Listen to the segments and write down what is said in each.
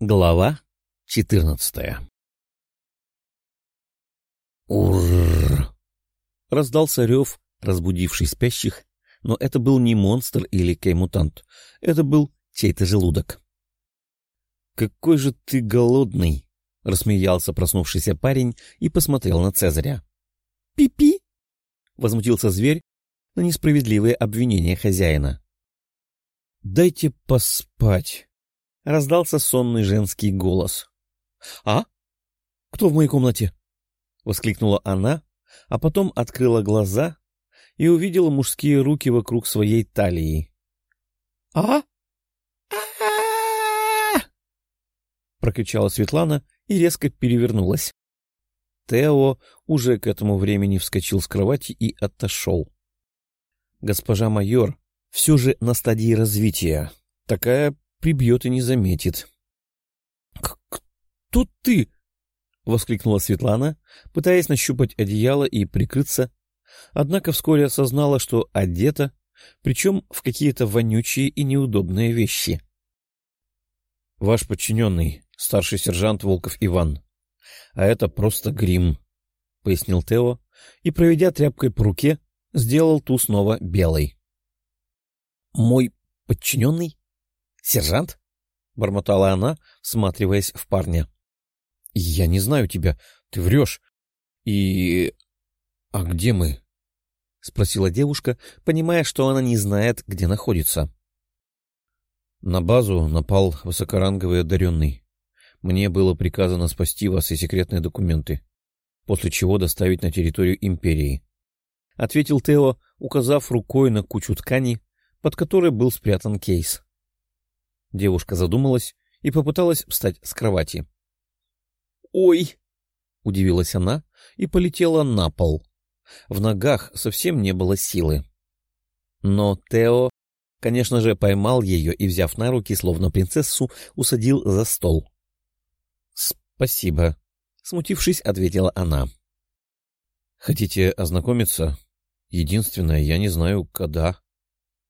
Глава четырнадцатая «Урррр!» — раздался рев, разбудивший спящих, но это был не монстр или кей-мутант, это был чей-то желудок. «Какой же ты голодный!» — рассмеялся проснувшийся парень и посмотрел на Цезаря. «Пи-пи!» — возмутился зверь на несправедливые обвинения хозяина. «Дайте поспать!» — раздался сонный женский голос. «А? Кто в моей комнате?» — воскликнула она, а потом открыла глаза и увидела мужские руки вокруг своей талии. «А? прокричала Светлана и резко перевернулась. Тео уже к этому времени вскочил с кровати и отошел. Госпожа майор все же на стадии развития. Такая прибьет и не заметит. — Кто ты? — воскликнула Светлана, пытаясь нащупать одеяло и прикрыться, однако вскоре осознала, что одета, причем в какие-то вонючие и неудобные вещи. — Ваш подчиненный, старший сержант Волков Иван. А это просто грим, — пояснил Тео, и, проведя тряпкой по руке, сделал ту снова белой. — Мой подчиненный? «Сержант?» — бормотала она, всматриваясь в парня. «Я не знаю тебя. Ты врешь. И... А где мы?» — спросила девушка, понимая, что она не знает, где находится. На базу напал высокоранговый одаренный. Мне было приказано спасти вас и секретные документы, после чего доставить на территорию Империи. — ответил Тео, указав рукой на кучу ткани, под которой был спрятан кейс. Девушка задумалась и попыталась встать с кровати. «Ой!» — удивилась она и полетела на пол. В ногах совсем не было силы. Но Тео, конечно же, поймал ее и, взяв на руки, словно принцессу, усадил за стол. «Спасибо», — смутившись, ответила она. «Хотите ознакомиться? Единственное, я не знаю, когда».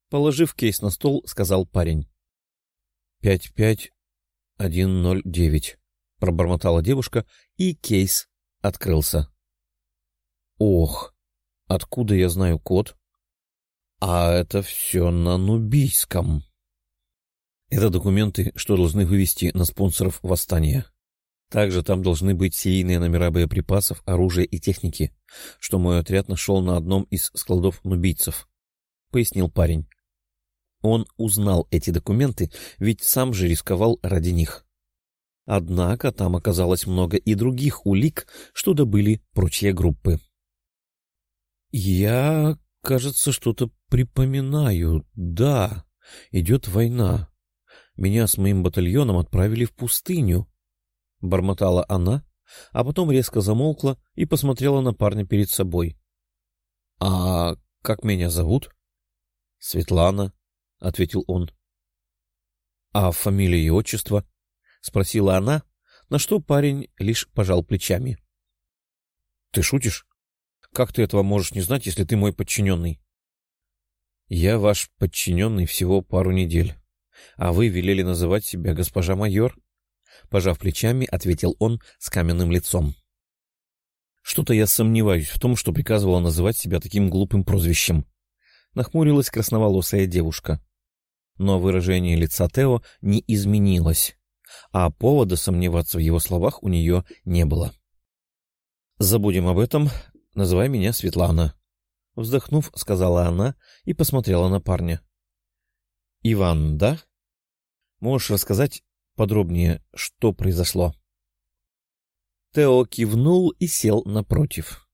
Положив кейс на стол, сказал парень. «Пять пять один ноль девять», — пробормотала девушка, и кейс открылся. «Ох, откуда я знаю код?» «А это все на нубийском». Это документы, что должны вывести на спонсоров восстания. Также там должны быть серийные номера боеприпасов, оружия и техники, что мой отряд нашел на одном из складов нубийцев, — пояснил парень. Он узнал эти документы, ведь сам же рисковал ради них. Однако там оказалось много и других улик, что добыли прочие группы. «Я, кажется, что-то припоминаю. Да, идет война. Меня с моим батальоном отправили в пустыню», — бормотала она, а потом резко замолкла и посмотрела на парня перед собой. «А как меня зовут?» «Светлана», — ответил он. — А фамилия и отчество? — спросила она, на что парень лишь пожал плечами. — Ты шутишь? Как ты этого можешь не знать, если ты мой подчиненный? — Я ваш подчиненный всего пару недель, а вы велели называть себя госпожа майор? Пожав плечами, ответил он с каменным лицом. — Что-то я сомневаюсь в том, что приказывала называть себя таким глупым прозвищем. Нахмурилась красноволосая девушка. — но выражение лица Тео не изменилось, а повода сомневаться в его словах у нее не было. «Забудем об этом. Называй меня Светлана», — вздохнув, сказала она и посмотрела на парня. «Иван, да? Можешь рассказать подробнее, что произошло?» Тео кивнул и сел напротив.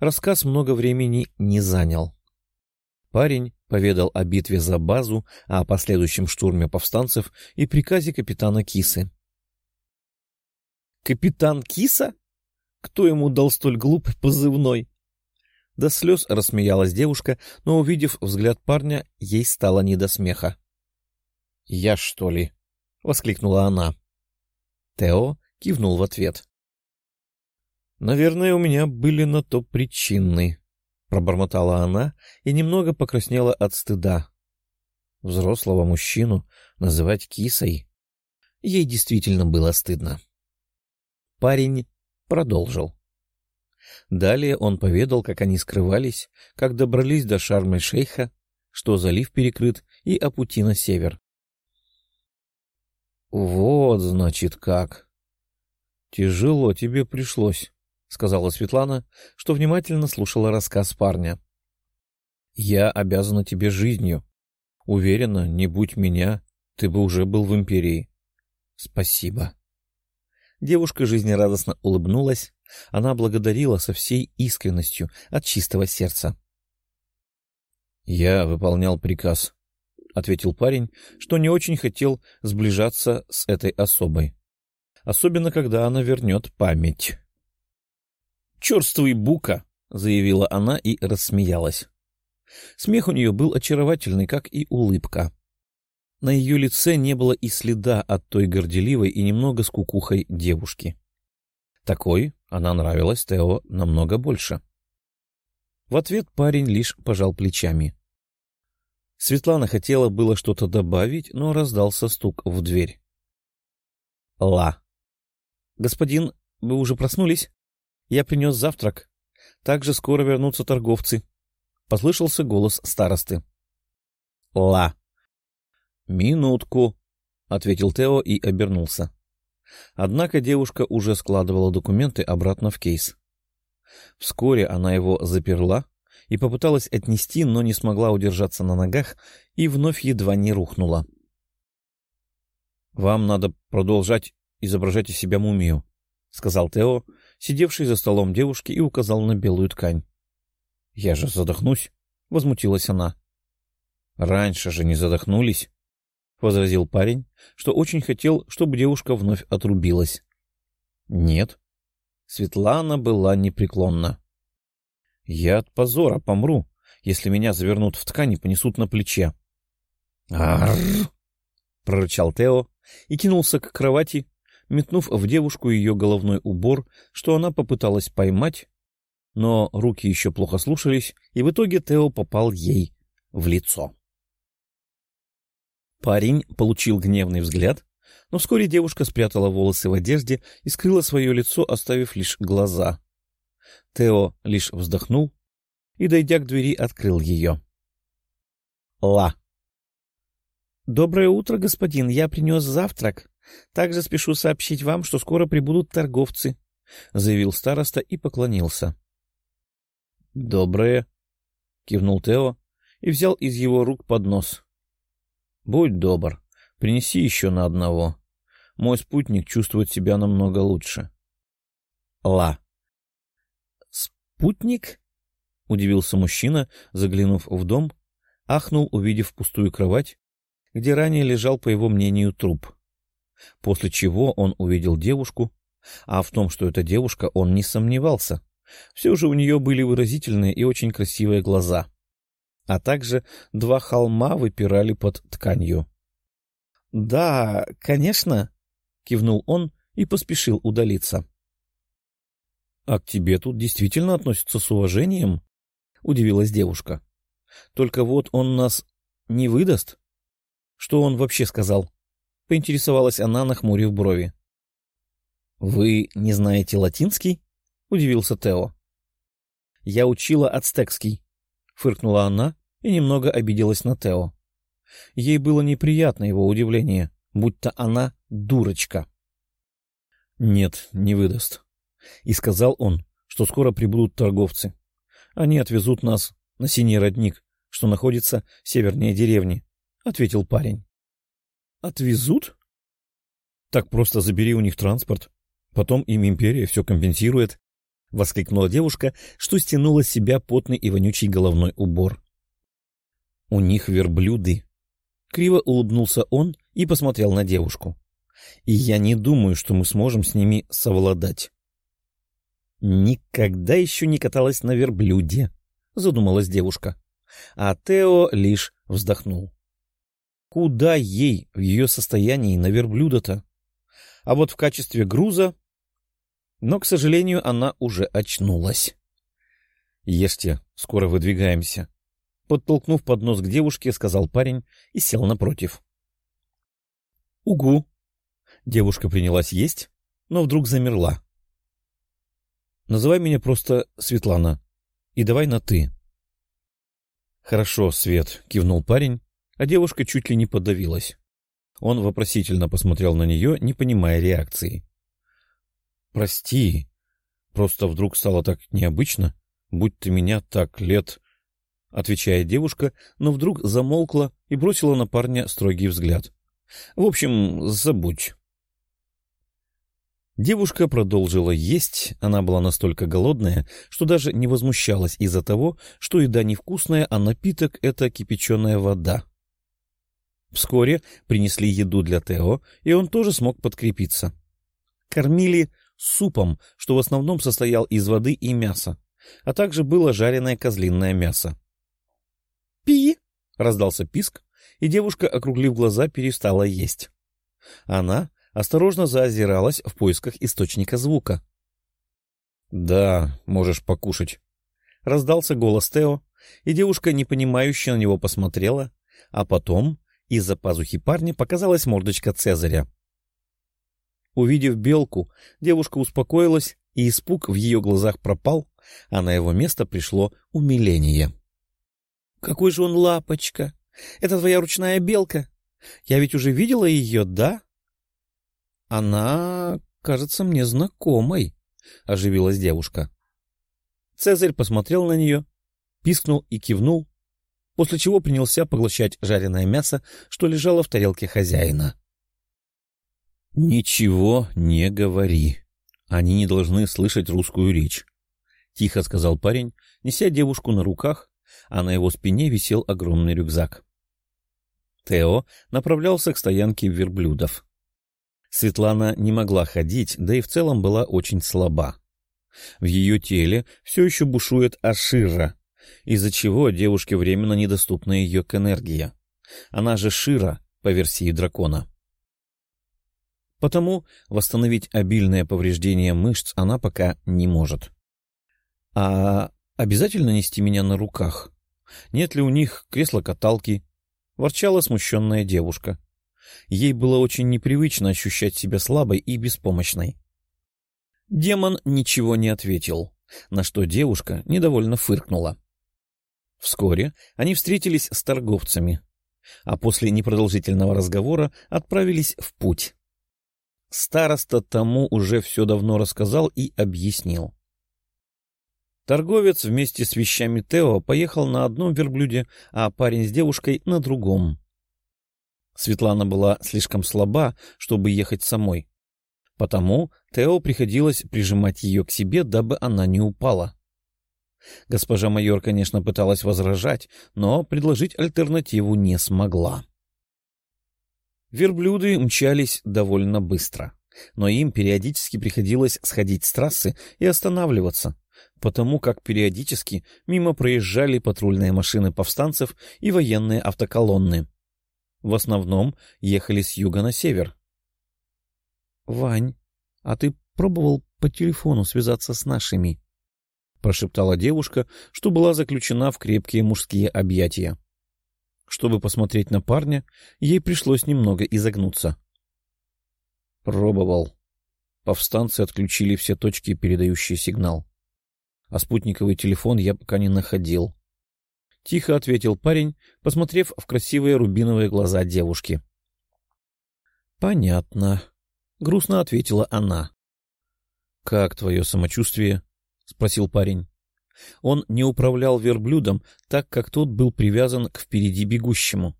Рассказ много времени не занял. Парень поведал о битве за базу, о последующем штурме повстанцев и приказе капитана Кисы. «Капитан Киса? Кто ему дал столь глупый позывной?» До слез рассмеялась девушка, но, увидев взгляд парня, ей стало не до смеха. «Я, что ли?» — воскликнула она. Тео кивнул в ответ. «Наверное, у меня были на то причины», — пробормотала она и немного покраснела от стыда. Взрослого мужчину называть кисой? Ей действительно было стыдно. Парень продолжил. Далее он поведал, как они скрывались, как добрались до Шарм-эль-Шейха, что залив перекрыт и о пути на север. — Вот, значит, как. — Тяжело тебе пришлось, — сказала Светлана, что внимательно слушала рассказ парня. — Я обязана тебе жизнью. Уверена, не будь меня, ты бы уже был в империи. — Спасибо. Девушка жизнерадостно улыбнулась. Она благодарила со всей искренностью от чистого сердца. — Я выполнял приказ, — ответил парень, что не очень хотел сближаться с этой особой. Особенно, когда она вернет память. «Черствый бука!» — заявила она и рассмеялась. Смех у нее был очаровательный, как и улыбка. На ее лице не было и следа от той горделивой и немного скукухой девушки. Такой она нравилась Тео намного больше. В ответ парень лишь пожал плечами. Светлана хотела было что-то добавить, но раздался стук в дверь. «Ла!» «Господин, вы уже проснулись?» Я принес завтрак. Также скоро вернутся торговцы. Послышался голос старосты. — Ла. — Минутку, — ответил Тео и обернулся. Однако девушка уже складывала документы обратно в кейс. Вскоре она его заперла и попыталась отнести, но не смогла удержаться на ногах и вновь едва не рухнула. — Вам надо продолжать изображать из себя мумию, — сказал Тео, сидевший за столом девушки, и указал на белую ткань. — Я же задохнусь, — возмутилась она. — Раньше же не задохнулись, — возразил парень, что очень хотел, чтобы девушка вновь отрубилась. — Нет. Светлана была непреклонна. — Я от позора помру, если меня завернут в ткань и понесут на плече. — Арррр! — прорычал Тео и кинулся к кровати, метнув в девушку ее головной убор, что она попыталась поймать, но руки еще плохо слушались, и в итоге Тео попал ей в лицо. Парень получил гневный взгляд, но вскоре девушка спрятала волосы в одежде и скрыла свое лицо, оставив лишь глаза. Тео лишь вздохнул и, дойдя к двери, открыл ее. «Ла!» «Доброе утро, господин. Я принес завтрак», также спешу сообщить вам, что скоро прибудут торговцы, — заявил староста и поклонился. — Доброе, — кивнул Тео и взял из его рук поднос. — Будь добр, принеси еще на одного. Мой спутник чувствует себя намного лучше. — Ла. — Спутник? — удивился мужчина, заглянув в дом, ахнул, увидев пустую кровать, где ранее лежал, по его мнению, труп. — После чего он увидел девушку, а в том, что это девушка, он не сомневался. Все же у нее были выразительные и очень красивые глаза. А также два холма выпирали под тканью. — Да, конечно, — кивнул он и поспешил удалиться. — А к тебе тут действительно относятся с уважением? — удивилась девушка. — Только вот он нас не выдаст? Что он вообще сказал? — поинтересовалась она, нахмурив брови. — Вы не знаете латинский? — удивился Тео. — Я учила ацтекский, — фыркнула она и немного обиделась на Тео. Ей было неприятно его удивление, будто она дурочка. — Нет, не выдаст. И сказал он, что скоро прибудут торговцы. Они отвезут нас на Синий родник, что находится севернее деревни, — ответил парень. Отвезут? Так просто забери у них транспорт. Потом им империя все компенсирует. — воскликнула девушка, что стянула с себя потный и вонючий головной убор. — У них верблюды. Криво улыбнулся он и посмотрел на девушку. — И я не думаю, что мы сможем с ними совладать. — Никогда еще не каталась на верблюде, — задумалась девушка. А Тео лишь вздохнул. Куда ей в ее состоянии на верблюда-то? А вот в качестве груза... Но, к сожалению, она уже очнулась. «Ешьте, скоро выдвигаемся». Подтолкнув поднос к девушке, сказал парень и сел напротив. «Угу». Девушка принялась есть, но вдруг замерла. «Называй меня просто Светлана, и давай на «ты». «Хорошо, Свет», — кивнул парень, а девушка чуть ли не подавилась. Он вопросительно посмотрел на нее, не понимая реакции. «Прости, просто вдруг стало так необычно, будь ты меня так лет...» — отвечая девушка, но вдруг замолкла и бросила на парня строгий взгляд. «В общем, забудь». Девушка продолжила есть, она была настолько голодная, что даже не возмущалась из-за того, что еда невкусная, а напиток — это кипяченая вода. Вскоре принесли еду для Тео, и он тоже смог подкрепиться. Кормили супом, что в основном состоял из воды и мяса, а также было жареное козлиное мясо. «Пи!» — раздался писк, и девушка, округлив глаза, перестала есть. Она осторожно заозиралась в поисках источника звука. — Да, можешь покушать. Раздался голос Тео, и девушка, непонимающе на него посмотрела, а потом из-за пазухи парня показалась мордочка Цезаря. Увидев белку, девушка успокоилась, и испуг в ее глазах пропал, а на его место пришло умиление. — Какой же он лапочка! Это твоя ручная белка! Я ведь уже видела ее, да? «Она кажется мне знакомой», — оживилась девушка. Цезарь посмотрел на нее, пискнул и кивнул, после чего принялся поглощать жареное мясо, что лежало в тарелке хозяина. «Ничего не говори. Они не должны слышать русскую речь», — тихо сказал парень, неся девушку на руках, а на его спине висел огромный рюкзак. Тео направлялся к стоянке верблюдов. Светлана не могла ходить, да и в целом была очень слаба. В ее теле все еще бушует Ашира, из-за чего девушке временно недоступна ее к энергия. Она же Шира, по версии дракона. Потому восстановить обильное повреждение мышц она пока не может. А обязательно нести меня на руках? Нет ли у них кресла-каталки? Ворчала смущенная девушка. Ей было очень непривычно ощущать себя слабой и беспомощной. Демон ничего не ответил, на что девушка недовольно фыркнула. Вскоре они встретились с торговцами, а после непродолжительного разговора отправились в путь. Староста тому уже все давно рассказал и объяснил. Торговец вместе с вещами Тео поехал на одном верблюде, а парень с девушкой — на другом. Светлана была слишком слаба, чтобы ехать самой. Потому Тео приходилось прижимать ее к себе, дабы она не упала. Госпожа майор, конечно, пыталась возражать, но предложить альтернативу не смогла. Верблюды мчались довольно быстро, но им периодически приходилось сходить с трассы и останавливаться, потому как периодически мимо проезжали патрульные машины повстанцев и военные автоколонны. В основном ехали с юга на север. — Вань, а ты пробовал по телефону связаться с нашими? — прошептала девушка, что была заключена в крепкие мужские объятия. Чтобы посмотреть на парня, ей пришлось немного изогнуться. — Пробовал. Повстанцы отключили все точки, передающие сигнал. А спутниковый телефон я пока не находил. — тихо ответил парень, посмотрев в красивые рубиновые глаза девушки. — Понятно, — грустно ответила она. — Как твое самочувствие? — спросил парень. Он не управлял верблюдом, так как тот был привязан к впереди бегущему,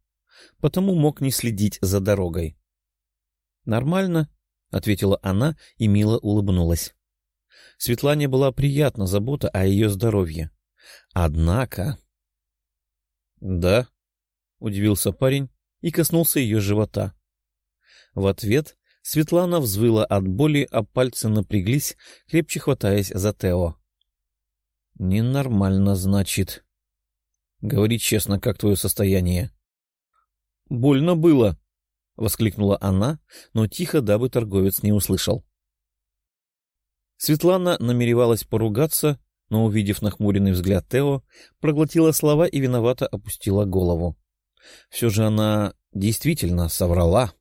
потому мог не следить за дорогой. — Нормально, — ответила она и мило улыбнулась. Светлане была приятна забота о ее здоровье. Однако... «Да?» — удивился парень и коснулся ее живота. В ответ Светлана взвыла от боли, а пальцы напряглись, крепче хватаясь за Тео. «Ненормально, значит. Говори честно, как твое состояние?» «Больно было!» — воскликнула она, но тихо, дабы торговец не услышал. Светлана намеревалась поругаться, но, увидев нахмуренный взгляд Тео, проглотила слова и виновато опустила голову. Все же она действительно соврала.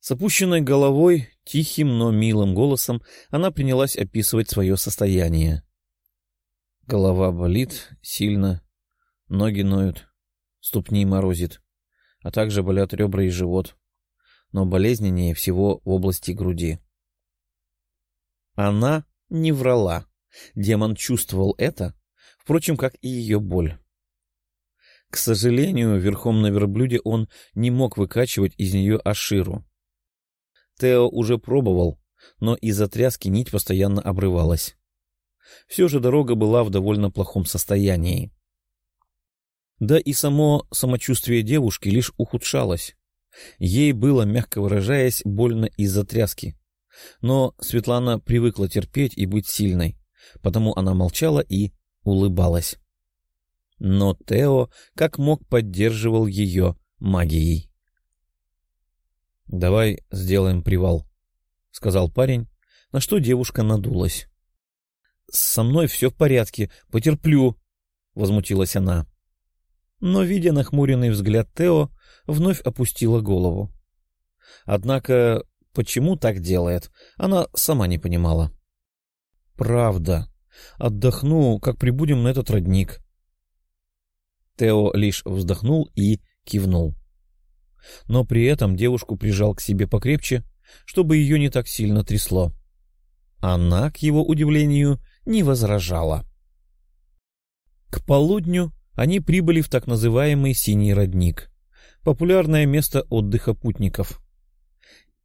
С опущенной головой, тихим, но милым голосом она принялась описывать свое состояние. Голова болит сильно, ноги ноют, ступни морозит, а также болят ребра и живот, но болезненнее всего в области груди. Она не врала. Демон чувствовал это, впрочем, как и ее боль. К сожалению, верхом на верблюде он не мог выкачивать из нее Аширу. Тео уже пробовал, но из-за тряски нить постоянно обрывалась. Все же дорога была в довольно плохом состоянии. Да и само самочувствие девушки лишь ухудшалось. Ей было, мягко выражаясь, больно из-за тряски. Но Светлана привыкла терпеть и быть сильной, потому она молчала и улыбалась. Но Тео как мог поддерживал ее магией. — Давай сделаем привал, — сказал парень, на что девушка надулась. — Со мной все в порядке, потерплю, — возмутилась она. Но, видя нахмуренный взгляд Тео, вновь опустила голову. Однако, почему так делает, она сама не понимала. — Правда. Отдохну, как прибудем на этот родник. Тео лишь вздохнул и кивнул но при этом девушку прижал к себе покрепче, чтобы ее не так сильно трясло. Она, к его удивлению, не возражала. К полудню они прибыли в так называемый «Синий родник», популярное место отдыха путников.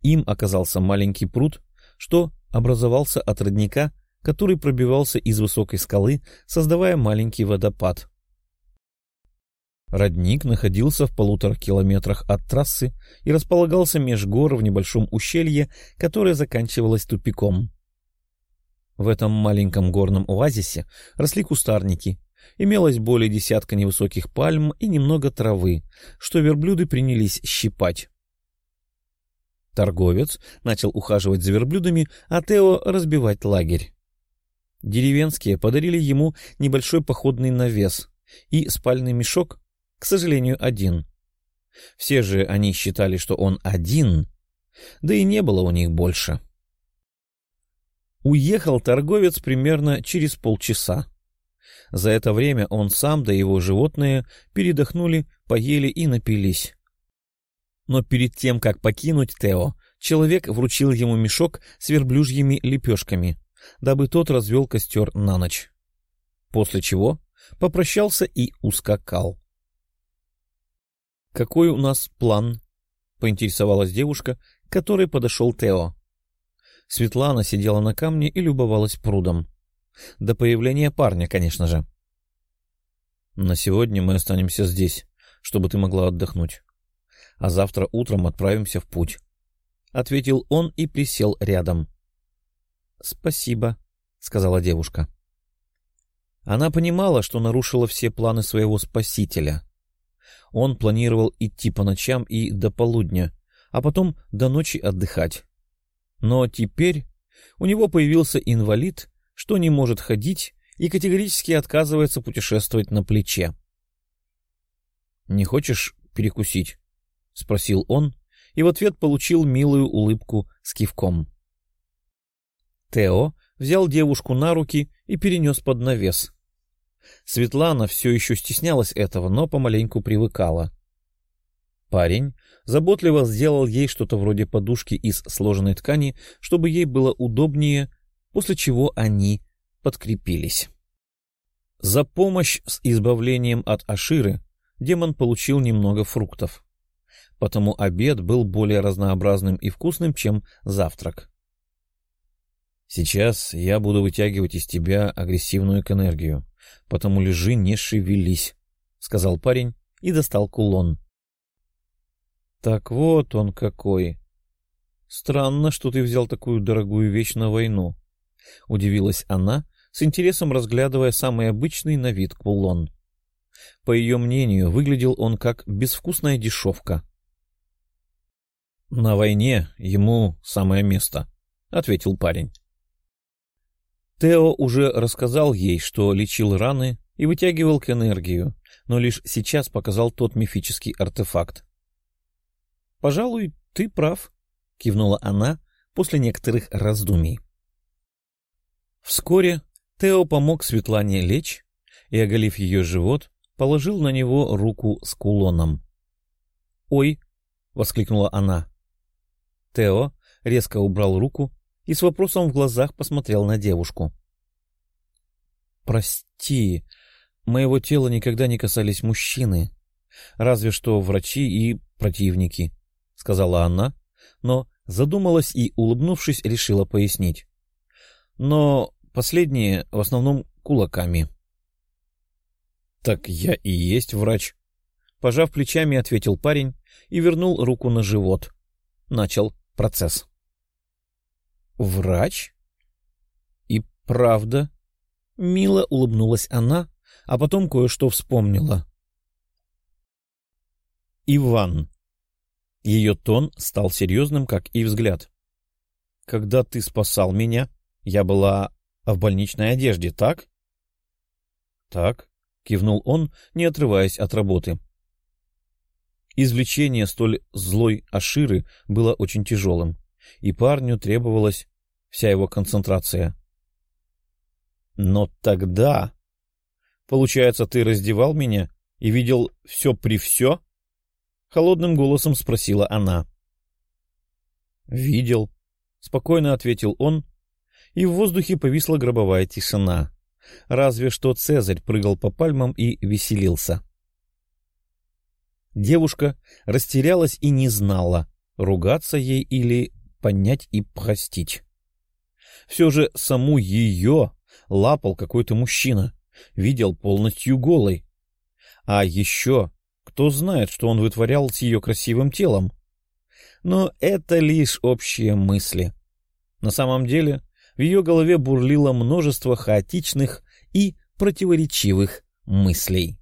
Им оказался маленький пруд, что образовался от родника, который пробивался из высокой скалы, создавая маленький водопад. Родник находился в полутора километрах от трассы и располагался меж гор в небольшом ущелье, которое заканчивалось тупиком. В этом маленьком горном оазисе росли кустарники, имелось более десятка невысоких пальм и немного травы, что верблюды принялись щипать. Торговец начал ухаживать за верблюдами, а Тео разбивать лагерь. Деревенские подарили ему небольшой походный навес и спальный мешок, к сожалению, один. Все же они считали, что он один, да и не было у них больше. Уехал торговец примерно через полчаса. За это время он сам да его животные передохнули, поели и напились. Но перед тем, как покинуть Тео, человек вручил ему мешок с верблюжьими лепешками, дабы тот развел костер на ночь. После чего попрощался и ускакал. «Какой у нас план?» — поинтересовалась девушка, к которой подошел Тео. Светлана сидела на камне и любовалась прудом. До появления парня, конечно же. «На сегодня мы останемся здесь, чтобы ты могла отдохнуть. А завтра утром отправимся в путь», — ответил он и присел рядом. «Спасибо», — сказала девушка. Она понимала, что нарушила все планы своего спасителя — он планировал идти по ночам и до полудня, а потом до ночи отдыхать. Но теперь у него появился инвалид, что не может ходить и категорически отказывается путешествовать на плече. «Не хочешь перекусить?» — спросил он, и в ответ получил милую улыбку с кивком. Тео взял девушку на руки и перенес под навес. Светлана все еще стеснялась этого, но помаленьку привыкала. Парень заботливо сделал ей что-то вроде подушки из сложенной ткани, чтобы ей было удобнее, после чего они подкрепились. За помощь с избавлением от Аширы демон получил немного фруктов. Потому обед был более разнообразным и вкусным, чем завтрак. «Сейчас я буду вытягивать из тебя агрессивную энергию», потому лежи, не шевелись, — сказал парень и достал кулон. — Так вот он какой. Странно, что ты взял такую дорогую вещь на войну, — удивилась она, с интересом разглядывая самый обычный на вид кулон. По ее мнению, выглядел он как безвкусная дешевка. — На войне ему самое место, — ответил парень. Тео уже рассказал ей, что лечил раны и вытягивал к энергию, но лишь сейчас показал тот мифический артефакт. «Пожалуй, ты прав», — кивнула она после некоторых раздумий. Вскоре Тео помог Светлане лечь и, оголив ее живот, положил на него руку с кулоном. «Ой!» — воскликнула она. Тео резко убрал руку и с вопросом в глазах посмотрел на девушку. «Прости, моего тела никогда не касались мужчины, разве что врачи и противники», — сказала она, но задумалась и, улыбнувшись, решила пояснить. «Но последние в основном кулаками». «Так я и есть врач», — пожав плечами, ответил парень и вернул руку на живот. Начал процесс. «Врач?» «И правда?» Мило улыбнулась она, а потом кое-что вспомнила. «Иван». Ее тон стал серьезным, как и взгляд. «Когда ты спасал меня, я была в больничной одежде, так?» «Так», — кивнул он, не отрываясь от работы. Извлечение столь злой Аширы было очень тяжелым и парню требовалась вся его концентрация. «Но тогда...» «Получается, ты раздевал меня и видел все при все?» Холодным голосом спросила она. «Видел», — спокойно ответил он, и в воздухе повисла гробовая тишина. Разве что Цезарь прыгал по пальмам и веселился. Девушка растерялась и не знала, ругаться ей или понять и простить. Все же саму ее лапал какой-то мужчина, видел полностью голой. А еще кто знает, что он вытворял с ее красивым телом. Но это лишь общие мысли. На самом деле в ее голове бурлило множество хаотичных и противоречивых мыслей.